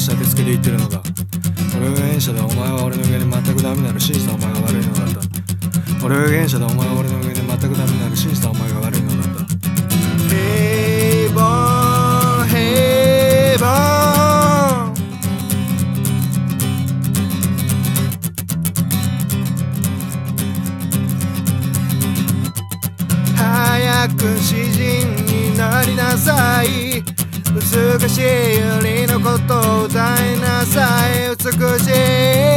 者に聞こえがしたてつけて言ってるのが俺は原者だお前は俺の上に全くダメなら信じたお前が悪いのだった俺は原者だお前は俺の上に全くダメなら信じたお前が悪いのだった平凡平凡早く詩人になりなさい。美しいゆりのことを歌いなさい。美しい。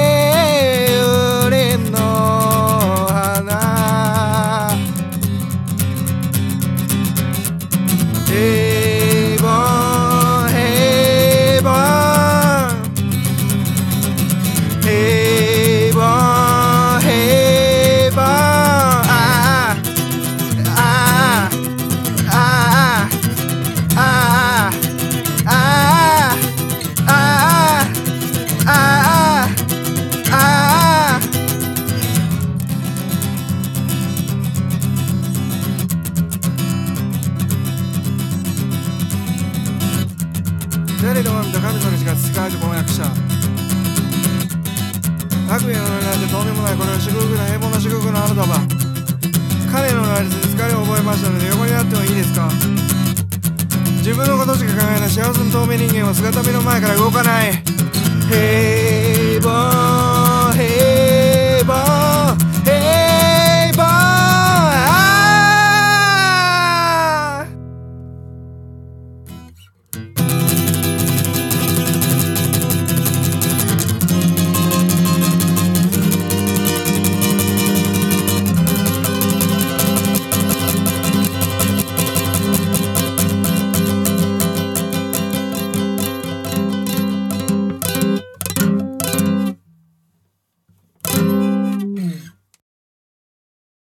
神の道が使える婚約した。悪意のなんてとんでもないこれは至極な平凡な祝福のあなたは彼のなりで疲れを覚えましたので横になってもいいですか？自分のことしか考えない幸せの透明人間は姿見の前から動かない。へえ